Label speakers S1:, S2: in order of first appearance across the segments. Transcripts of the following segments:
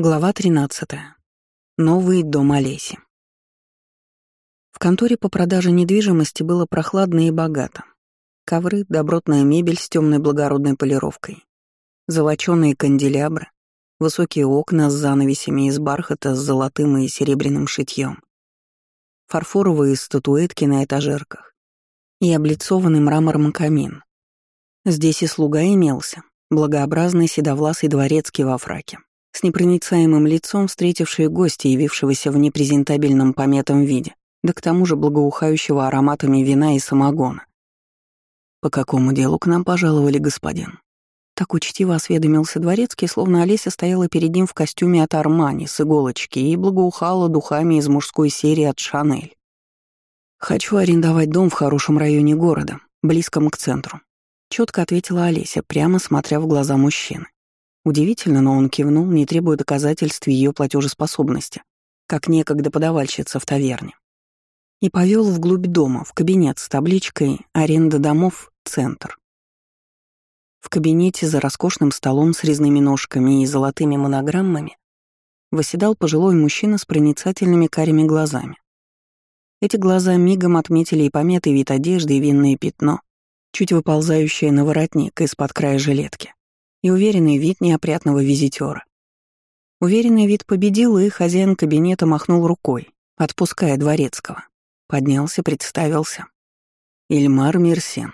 S1: Глава 13. Новый дом Олеси. В конторе по продаже недвижимости было прохладно и богато. Ковры, добротная мебель с темной благородной полировкой, золочёные канделябры, высокие окна с занавесями из бархата с золотым и серебряным шитьем, фарфоровые статуэтки на этажерках и облицованный мрамором камин. Здесь и слуга имелся, благообразный седовласый дворецкий во фраке с непроницаемым лицом встретившие гостя, явившегося в непрезентабельном пометом виде, да к тому же благоухающего ароматами вина и самогона. «По какому делу к нам пожаловали, господин?» Так учтиво осведомился дворецкий, словно Олеся стояла перед ним в костюме от Армани с иголочки и благоухала духами из мужской серии от Шанель. «Хочу арендовать дом в хорошем районе города, близком к центру», — четко ответила Олеся, прямо смотря в глаза мужчины. Удивительно, но он кивнул, не требуя доказательств ее платежеспособности, как некогда подавальщица в таверне. И повел вглубь дома, в кабинет с табличкой «Аренда домов. Центр». В кабинете за роскошным столом с резными ножками и золотыми монограммами восседал пожилой мужчина с проницательными карими глазами. Эти глаза мигом отметили и пометы вид одежды, и винное пятно, чуть выползающее на воротник из-под края жилетки и уверенный вид неопрятного визитера. Уверенный вид победил, и хозяин кабинета махнул рукой, отпуская дворецкого. Поднялся, представился. Ильмар Мирсен,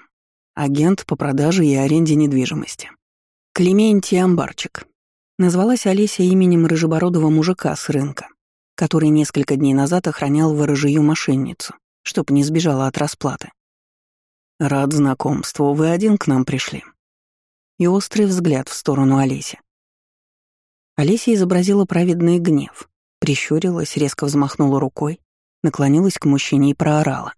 S1: агент по продаже и аренде недвижимости. Клементий Амбарчик. Назвалась Олеся именем рыжебородого мужика с рынка, который несколько дней назад охранял ворожию мошенницу, чтоб не сбежала от расплаты. «Рад знакомству, вы один к нам пришли», и острый взгляд в сторону Олеси. Олеся изобразила праведный гнев, прищурилась, резко взмахнула рукой, наклонилась к мужчине и проорала.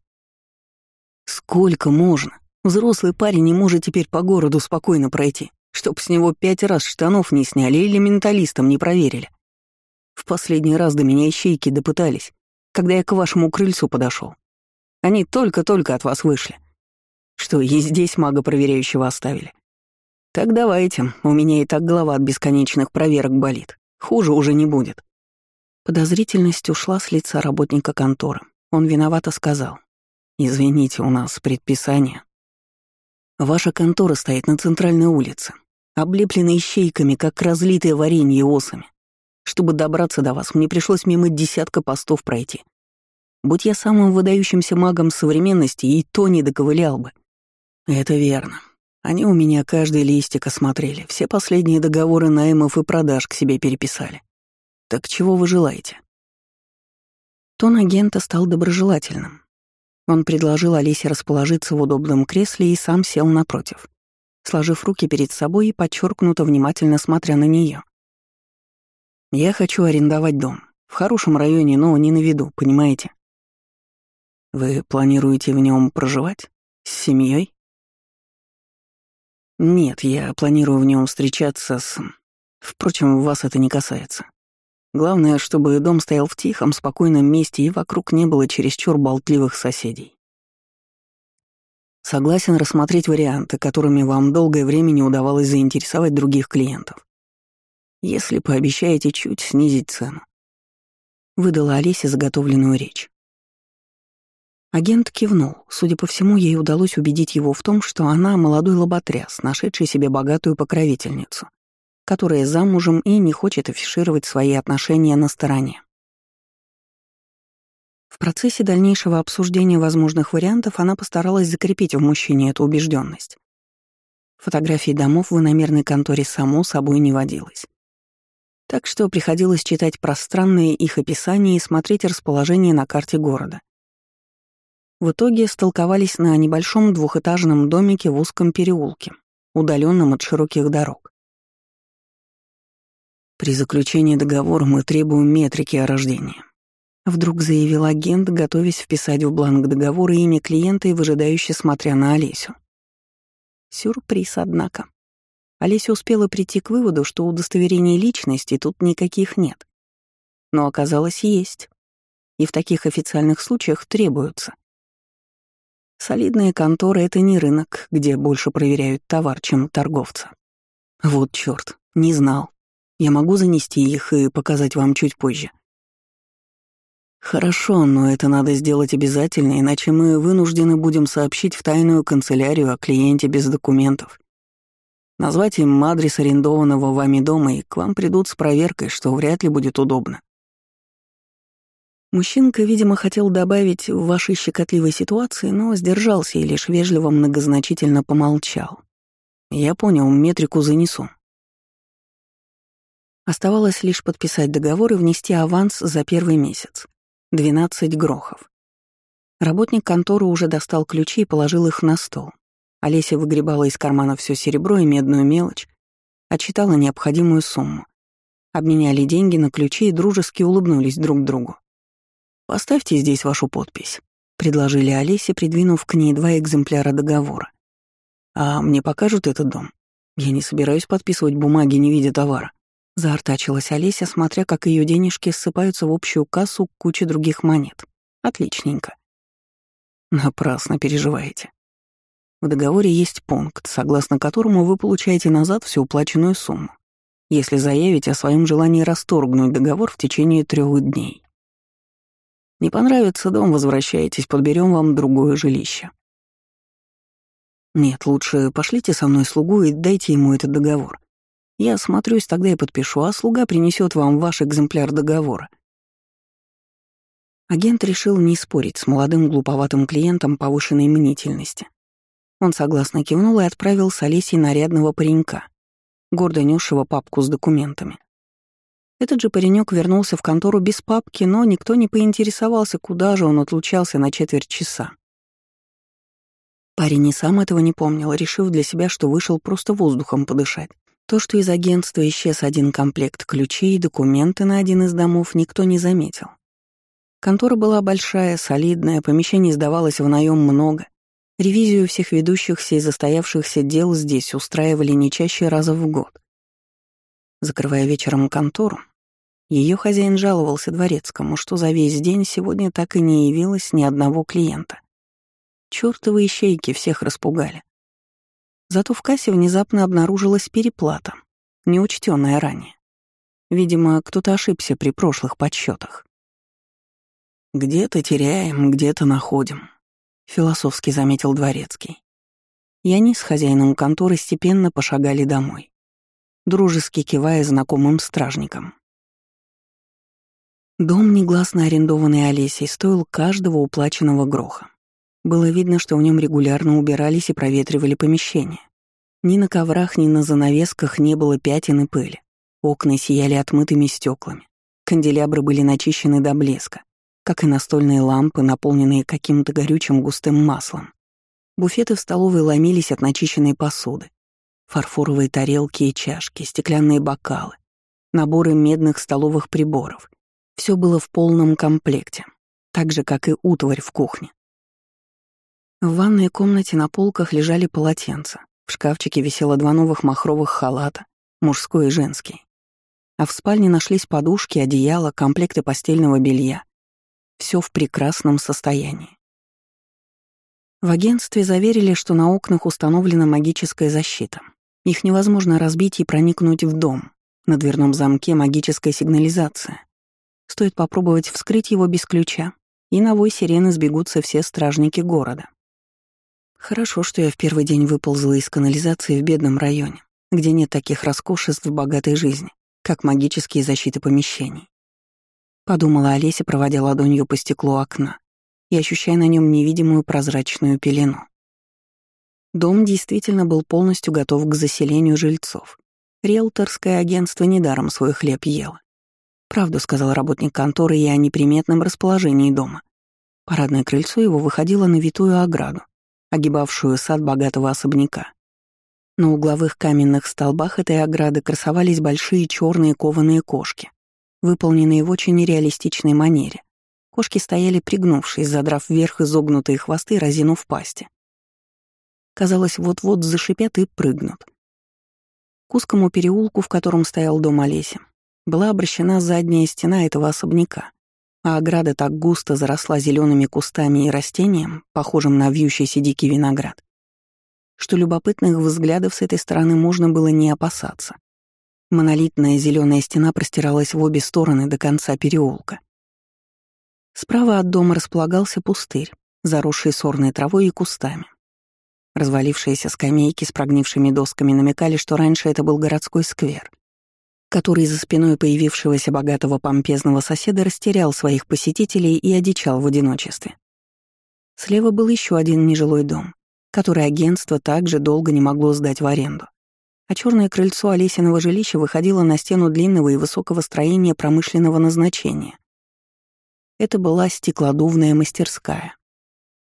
S1: «Сколько можно? Взрослый парень не может теперь по городу спокойно пройти, чтоб с него пять раз штанов не сняли или менталистам не проверили. В последний раз до меня ищейки допытались, когда я к вашему крыльцу подошел. Они только-только от вас вышли. Что, и здесь мага проверяющего оставили. «Так давайте, у меня и так голова от бесконечных проверок болит. Хуже уже не будет». Подозрительность ушла с лица работника конторы. Он виновато сказал. «Извините, у нас предписание. Ваша контора стоит на центральной улице, облепленной щейками, как разлитое варенье осами. Чтобы добраться до вас, мне пришлось мимо десятка постов пройти. Будь я самым выдающимся магом современности, и то не доковылял бы. Это верно. Они у меня каждый листик осмотрели, все последние договоры наймов и продаж к себе переписали. Так чего вы желаете?» Тон агента стал доброжелательным. Он предложил Олесе расположиться в удобном кресле и сам сел напротив, сложив руки перед собой и подчеркнуто внимательно смотря на нее. «Я хочу арендовать дом. В хорошем районе, но не на виду, понимаете? Вы планируете в нем проживать? С семьей? Нет, я планирую в нем встречаться с... Впрочем, вас это не касается. Главное, чтобы дом стоял в тихом, спокойном месте и вокруг не было чересчур болтливых соседей. Согласен рассмотреть варианты, которыми вам долгое время не удавалось заинтересовать других клиентов. Если пообещаете чуть снизить цену. Выдала Олеся заготовленную речь. Агент кивнул. Судя по всему, ей удалось убедить его в том, что она молодой лоботряс, нашедший себе богатую покровительницу, которая замужем и не хочет афишировать свои отношения на стороне. В процессе дальнейшего обсуждения возможных вариантов она постаралась закрепить в мужчине эту убежденность. Фотографий домов в иномерной конторе само собой не водилось. Так что приходилось читать пространные их описания и смотреть расположение на карте города. В итоге столковались на небольшом двухэтажном домике в узком переулке, удаленном от широких дорог. «При заключении договора мы требуем метрики о рождении», вдруг заявил агент, готовясь вписать в бланк договора имя клиента и выжидающе смотря на Олесю. Сюрприз, однако. Олеся успела прийти к выводу, что удостоверений личности тут никаких нет. Но оказалось, есть. И в таких официальных случаях требуются. Солидные конторы — это не рынок, где больше проверяют товар, чем торговца. Вот чёрт, не знал. Я могу занести их и показать вам чуть позже. Хорошо, но это надо сделать обязательно, иначе мы вынуждены будем сообщить в тайную канцелярию о клиенте без документов. Назвать им адрес арендованного вами дома, и к вам придут с проверкой, что вряд ли будет удобно. Мужчинка, видимо, хотел добавить в вашей щекотливой ситуации, но сдержался и лишь вежливо многозначительно помолчал. Я понял, метрику занесу. Оставалось лишь подписать договор и внести аванс за первый месяц. 12 грохов. Работник конторы уже достал ключи и положил их на стол. Олеся выгребала из кармана все серебро и медную мелочь, отчитала необходимую сумму. Обменяли деньги на ключи и дружески улыбнулись друг другу. «Поставьте здесь вашу подпись», — предложили Олесе, придвинув к ней два экземпляра договора. «А мне покажут этот дом? Я не собираюсь подписывать бумаги, не видя товара». Заортачилась Олеся, смотря, как ее денежки ссыпаются в общую кассу кучи других монет. Отличненько. Напрасно переживаете. В договоре есть пункт, согласно которому вы получаете назад всю уплаченную сумму, если заявите о своем желании расторгнуть договор в течение трех дней. Не понравится дом, возвращайтесь, подберем вам другое жилище. Нет, лучше пошлите со мной слугу и дайте ему этот договор. Я осмотрюсь, тогда и подпишу, а слуга принесет вам ваш экземпляр договора. Агент решил не спорить с молодым глуповатым клиентом повышенной мнительности. Он согласно кивнул и отправил с Олесей нарядного паренька, гордо несшего папку с документами. Этот же паренек вернулся в контору без папки, но никто не поинтересовался, куда же он отлучался на четверть часа. Парень и сам этого не помнил, решив для себя, что вышел просто воздухом подышать. То, что из агентства исчез один комплект ключей и документы на один из домов, никто не заметил. Контора была большая, солидная, помещений сдавалось в наем много. Ревизию всех ведущихся и застоявшихся дел здесь устраивали не чаще раза в год. Закрывая вечером контору, ее хозяин жаловался дворецкому, что за весь день сегодня так и не явилось ни одного клиента. Чёртовы ищейки всех распугали. Зато в кассе внезапно обнаружилась переплата, неучтенная ранее. Видимо, кто-то ошибся при прошлых подсчетах. «Где-то теряем, где-то находим», — философски заметил Дворецкий. И они с хозяином конторы степенно пошагали домой, дружески кивая знакомым стражникам. Дом, негласно арендованный Олесей, стоил каждого уплаченного гроха. Было видно, что в нем регулярно убирались и проветривали помещения. Ни на коврах, ни на занавесках не было пятен и пыли. Окна сияли отмытыми стеклами. Канделябры были начищены до блеска, как и настольные лампы, наполненные каким-то горючим густым маслом. Буфеты в столовой ломились от начищенной посуды. Фарфоровые тарелки и чашки, стеклянные бокалы, наборы медных столовых приборов. Все было в полном комплекте, так же, как и утварь в кухне. В ванной комнате на полках лежали полотенца. В шкафчике висело два новых махровых халата, мужской и женский. А в спальне нашлись подушки, одеяло, комплекты постельного белья. Все в прекрасном состоянии. В агентстве заверили, что на окнах установлена магическая защита. Их невозможно разбить и проникнуть в дом. На дверном замке магическая сигнализация. Стоит попробовать вскрыть его без ключа, и на вой сирены сбегутся все стражники города. Хорошо, что я в первый день выползла из канализации в бедном районе, где нет таких роскошеств в богатой жизни, как магические защиты помещений. Подумала Олеся, проводя ладонью по стеклу окна и ощущая на нем невидимую прозрачную пелену. Дом действительно был полностью готов к заселению жильцов. Риэлторское агентство недаром свой хлеб ело. Правду сказал работник конторы и о неприметном расположении дома. Парадное крыльцо его выходило на витую ограду, огибавшую сад богатого особняка. На угловых каменных столбах этой ограды красовались большие черные кованые кошки, выполненные в очень реалистичной манере. Кошки стояли пригнувшись, задрав вверх изогнутые хвосты, разинув пасти. Казалось, вот-вот зашипят и прыгнут. К узкому переулку, в котором стоял дом Олеси, была обращена задняя стена этого особняка, а ограда так густо заросла зелеными кустами и растением, похожим на вьющийся дикий виноград, что любопытных взглядов с этой стороны можно было не опасаться. Монолитная зеленая стена простиралась в обе стороны до конца переулка. Справа от дома располагался пустырь, заросший сорной травой и кустами. Развалившиеся скамейки с прогнившими досками намекали, что раньше это был городской сквер, который за спиной появившегося богатого помпезного соседа растерял своих посетителей и одичал в одиночестве. Слева был еще один нежилой дом, который агентство также долго не могло сдать в аренду. А черное крыльцо Олесиного жилища выходило на стену длинного и высокого строения промышленного назначения. Это была стеклодувная мастерская.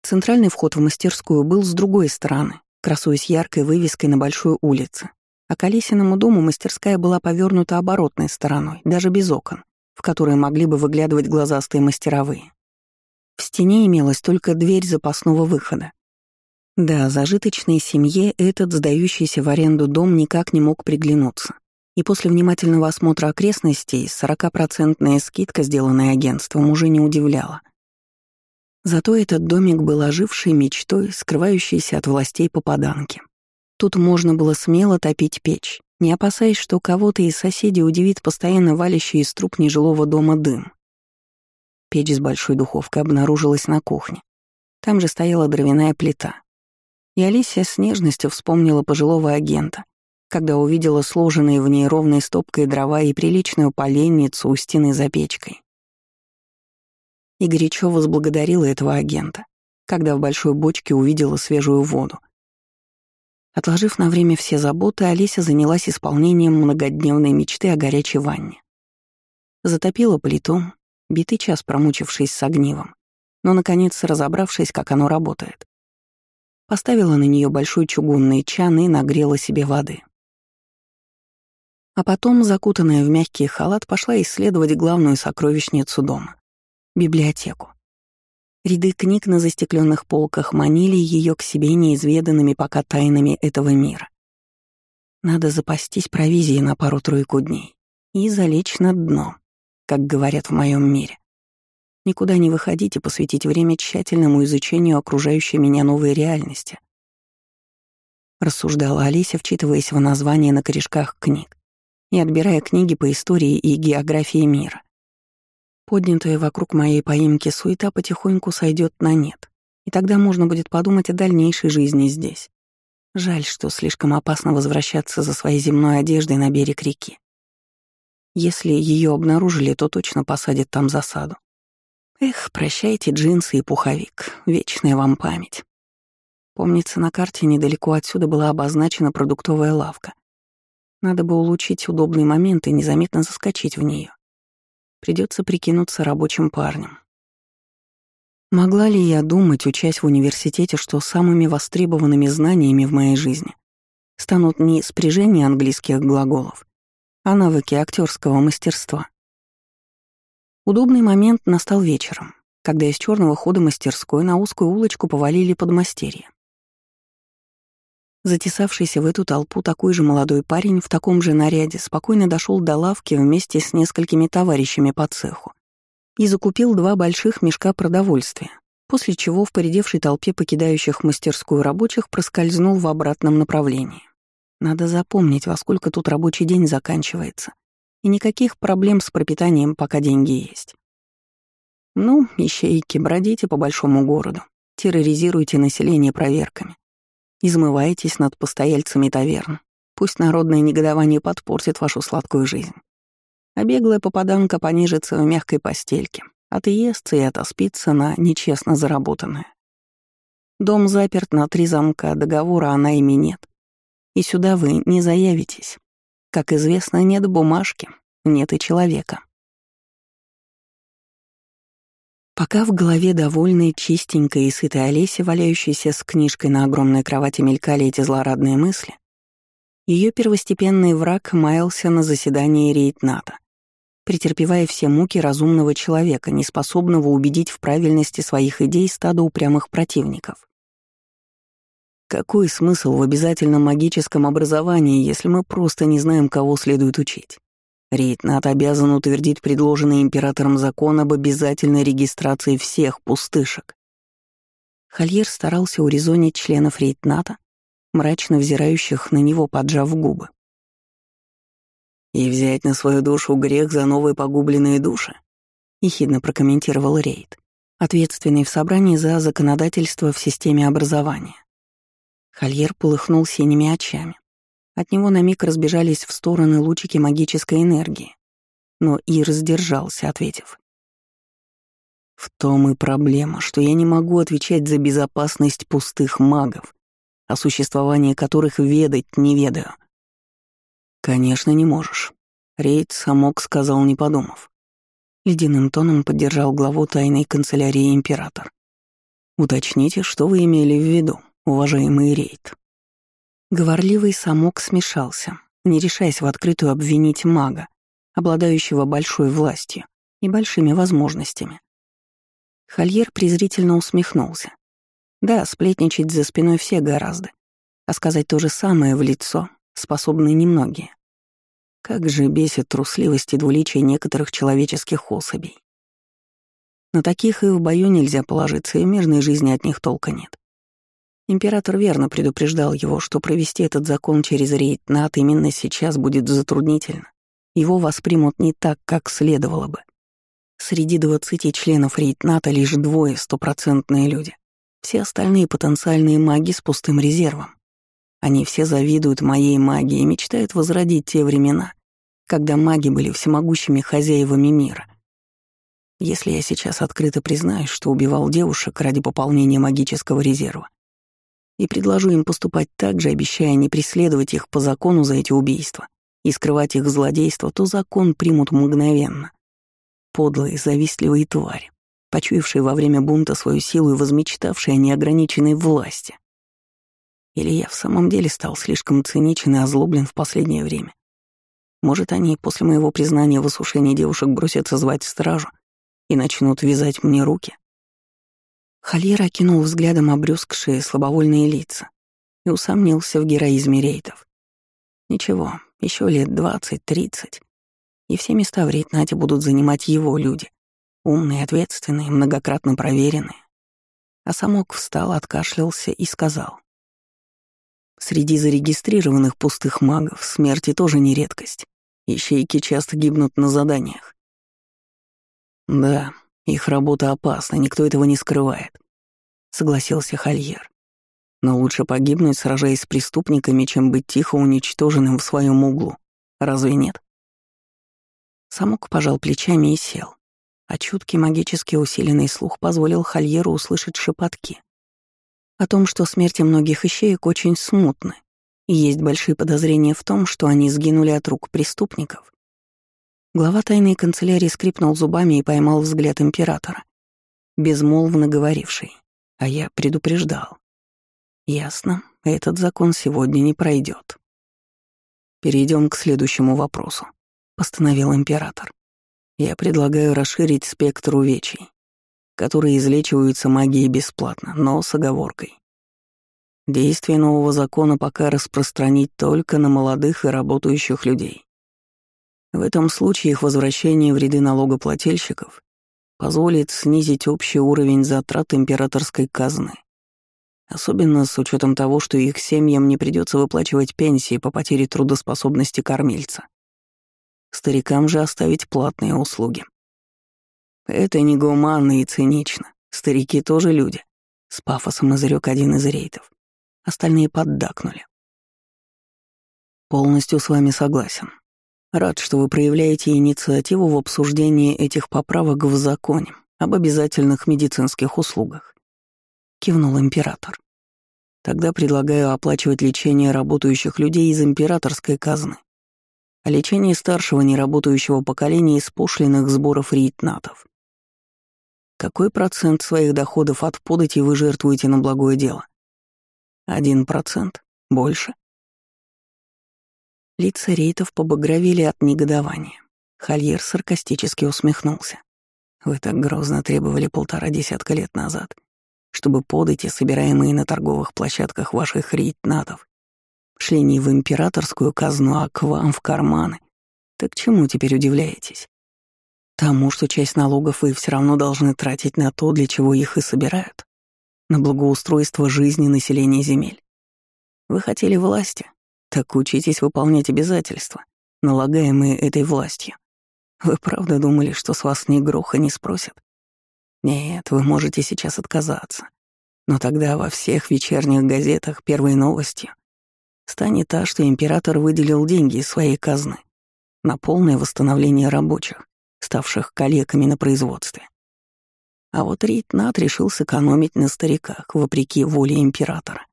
S1: Центральный вход в мастерскую был с другой стороны, красуясь яркой вывеской на большой улице. А к Олесиному дому мастерская была повернута оборотной стороной, даже без окон, в которые могли бы выглядывать глазастые мастеровые. В стене имелась только дверь запасного выхода. Да, зажиточной семье этот сдающийся в аренду дом никак не мог приглянуться. И после внимательного осмотра окрестностей 40-процентная скидка, сделанная агентством, уже не удивляла. Зато этот домик был ожившей мечтой, скрывающейся от властей попаданки. Тут можно было смело топить печь, не опасаясь, что кого-то из соседей удивит постоянно валящий из труб нежилого дома дым. Печь с большой духовкой обнаружилась на кухне. Там же стояла дровяная плита. И Алисия с нежностью вспомнила пожилого агента, когда увидела сложенные в ней ровной стопкой дрова и приличную поленницу у стены за печкой. И горячо возблагодарила этого агента, когда в большой бочке увидела свежую воду. Отложив на время все заботы, Олеся занялась исполнением многодневной мечты о горячей ванне. Затопила плиту, битый час промучившись с огнивом, но, наконец, разобравшись, как оно работает. Поставила на нее большой чугунный чан и нагрела себе воды. А потом, закутанная в мягкий халат, пошла исследовать главную сокровищницу дома — библиотеку. Ряды книг на застекленных полках манили ее к себе неизведанными пока тайнами этого мира. Надо запастись провизией на пару-тройку дней и залечь на дно как говорят в моем мире. Никуда не выходить и посвятить время тщательному изучению окружающей меня новой реальности. Рассуждала Олеся, вчитываясь в названия на корешках книг и отбирая книги по истории и географии мира. Поднятая вокруг моей поимки суета потихоньку сойдет на нет, и тогда можно будет подумать о дальнейшей жизни здесь. Жаль, что слишком опасно возвращаться за своей земной одеждой на берег реки. Если ее обнаружили, то точно посадят там засаду. Эх, прощайте джинсы и пуховик, вечная вам память. Помнится, на карте недалеко отсюда была обозначена продуктовая лавка. Надо бы улучшить удобный момент и незаметно заскочить в нее. Придется прикинуться рабочим парнем. Могла ли я думать, учась в университете, что самыми востребованными знаниями в моей жизни станут не спряжение английских глаголов, а навыки актерского мастерства. Удобный момент настал вечером, когда из черного хода мастерской на узкую улочку повалили подмастерье. Затесавшийся в эту толпу такой же молодой парень в таком же наряде спокойно дошел до лавки вместе с несколькими товарищами по цеху и закупил два больших мешка продовольствия, после чего в поредевшей толпе покидающих мастерскую рабочих проскользнул в обратном направлении. Надо запомнить, во сколько тут рабочий день заканчивается. И никаких проблем с пропитанием, пока деньги есть. Ну, ищейки, бродите по большому городу, терроризируйте население проверками. Измывайтесь над постояльцами таверн. Пусть народное негодование подпортит вашу сладкую жизнь. А беглая попаданка понижится в мягкой постельке, отъестся и отоспится на нечестно заработанное. Дом заперт на три замка, договора она ими нет и сюда вы не заявитесь. Как известно, нет бумажки, нет и человека. Пока в голове довольной, чистенькой и сытой Олеси, валяющейся с книжкой на огромной кровати, мелькали эти злорадные мысли, ее первостепенный враг маялся на заседании рейтната, претерпевая все муки разумного человека, неспособного убедить в правильности своих идей стада упрямых противников. Какой смысл в обязательном магическом образовании, если мы просто не знаем, кого следует учить? Рейтнат обязан утвердить предложенный императором закон об обязательной регистрации всех пустышек. Хольер старался урезонить членов Рейтната, мрачно взирающих на него, поджав губы. «И взять на свою душу грех за новые погубленные души?» — ехидно прокомментировал Рейд, ответственный в собрании за законодательство в системе образования. Хольер полыхнул синими очами. От него на миг разбежались в стороны лучики магической энергии, но и раздержался, ответив. В том и проблема, что я не могу отвечать за безопасность пустых магов, о существовании которых ведать не ведаю. Конечно, не можешь. Рейд Самок сказал, не подумав. Ледяным тоном поддержал главу тайной канцелярии император. Уточните, что вы имели в виду, уважаемый Рейд. Говорливый Самок смешался, не решаясь в открытую обвинить мага, обладающего большой властью и большими возможностями. Хольер презрительно усмехнулся. Да, сплетничать за спиной все гораздо, а сказать то же самое в лицо способны немногие. Как же бесит трусливость и двуличие некоторых человеческих особей. На таких и в бою нельзя положиться, и мирной жизни от них толка нет. Император верно предупреждал его, что провести этот закон через рейд НАТ именно сейчас будет затруднительно. Его воспримут не так, как следовало бы. Среди двадцати членов рейтната лишь двое стопроцентные люди. Все остальные потенциальные маги с пустым резервом. Они все завидуют моей магии и мечтают возродить те времена, когда маги были всемогущими хозяевами мира. Если я сейчас открыто признаюсь, что убивал девушек ради пополнения магического резерва, и предложу им поступать так же, обещая не преследовать их по закону за эти убийства и скрывать их злодейство, то закон примут мгновенно подлые, завистливые твари, почуявшие во время бунта свою силу и возмечтавшие о неограниченной власти. Или я в самом деле стал слишком циничен и озлоблен в последнее время? Может, они после моего признания в осушении девушек бросятся звать стражу и начнут вязать мне руки? Хольер окинул взглядом обрюзгшие слабовольные лица и усомнился в героизме рейтов. Ничего, еще лет двадцать-тридцать, и все места в рейтнате будут занимать его люди. Умные, ответственные, многократно проверенные. А самок встал, откашлялся и сказал. Среди зарегистрированных пустых магов смерти тоже не редкость. Ищейки часто гибнут на заданиях. Да, их работа опасна, никто этого не скрывает, согласился Хольер. Но лучше погибнуть, сражаясь с преступниками, чем быть тихо уничтоженным в своем углу. Разве нет? Самук пожал плечами и сел, а чуткий магически усиленный слух позволил Хольеру услышать шепотки. О том, что смерти многих ищеек очень смутны, и есть большие подозрения в том, что они сгинули от рук преступников. Глава тайной канцелярии скрипнул зубами и поймал взгляд императора, безмолвно говоривший, а я предупреждал. Ясно, этот закон сегодня не пройдет. Перейдем к следующему вопросу. — постановил император. «Я предлагаю расширить спектр увечий, которые излечиваются магией бесплатно, но с оговоркой. Действие нового закона пока распространить только на молодых и работающих людей. В этом случае их возвращение в ряды налогоплательщиков позволит снизить общий уровень затрат императорской казны, особенно с учетом того, что их семьям не придется выплачивать пенсии по потере трудоспособности кормильца. Старикам же оставить платные услуги. Это негуманно и цинично. Старики тоже люди. С пафосом изрек один из рейтов. Остальные поддакнули. Полностью с вами согласен. Рад, что вы проявляете инициативу в обсуждении этих поправок в законе об обязательных медицинских услугах. Кивнул император. Тогда предлагаю оплачивать лечение работающих людей из императорской казны о лечении старшего неработающего поколения из пошлиных сборов рейтнатов. Какой процент своих доходов от подати вы жертвуете на благое дело? Один процент? Больше? Лица рейтов побагровели от негодования. Хольер саркастически усмехнулся. Вы так грозно требовали полтора десятка лет назад, чтобы подати собираемые на торговых площадках ваших рейтнатов шли не в императорскую казну, а к вам в карманы. Так чему теперь удивляетесь? Тому, что часть налогов вы все равно должны тратить на то, для чего их и собирают. На благоустройство жизни населения земель. Вы хотели власти? Так учитесь выполнять обязательства, налагаемые этой властью. Вы правда думали, что с вас ни гроха не спросят? Нет, вы можете сейчас отказаться. Но тогда во всех вечерних газетах первой новостью станет та, что император выделил деньги из своей казны на полное восстановление рабочих, ставших коллегами на производстве. А вот Рейтнат решил сэкономить на стариках, вопреки воле императора.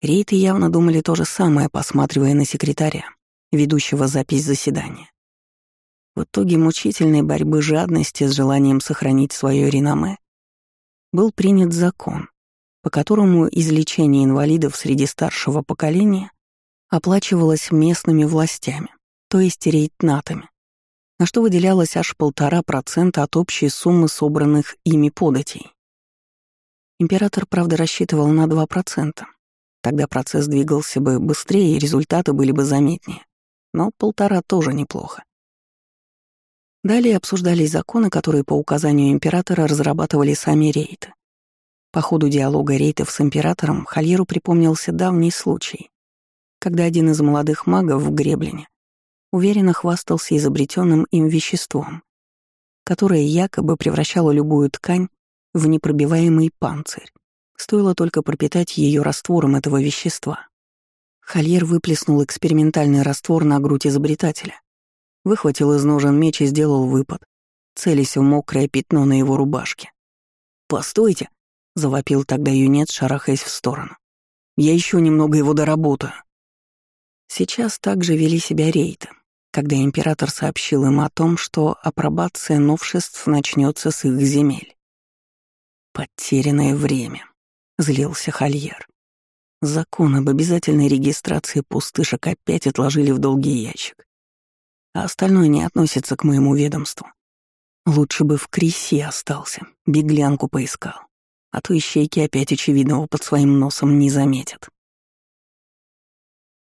S1: Рейты явно думали то же самое, посматривая на секретаря, ведущего запись заседания. В итоге мучительной борьбы жадности с желанием сохранить свое реноме был принят закон, по которому излечение инвалидов среди старшего поколения оплачивалось местными властями, то есть рейтнатами, на что выделялось аж полтора процента от общей суммы собранных ими податей. Император, правда, рассчитывал на 2%. Тогда процесс двигался бы быстрее и результаты были бы заметнее. Но полтора тоже неплохо. Далее обсуждались законы, которые по указанию императора разрабатывали сами рейты. По ходу диалога рейтов с императором Хальеру припомнился давний случай, когда один из молодых магов в Греблине уверенно хвастался изобретенным им веществом, которое якобы превращало любую ткань в непробиваемый панцирь. Стоило только пропитать ее раствором этого вещества. Хольер выплеснул экспериментальный раствор на грудь изобретателя, выхватил из ножен меч и сделал выпад, целясь в мокрое пятно на его рубашке. «Постойте!» — завопил тогда юнец, шарахаясь в сторону. «Я еще немного его доработаю». Сейчас также вели себя рейты, когда император сообщил им о том, что апробация новшеств начнется с их земель. «Потерянное время», — злился Хольер. Закон об обязательной регистрации пустышек опять отложили в долгий ящик. А остальное не относится к моему ведомству. Лучше бы в Крисе остался, беглянку поискал. А то ищейки опять очевидного под своим носом не заметят.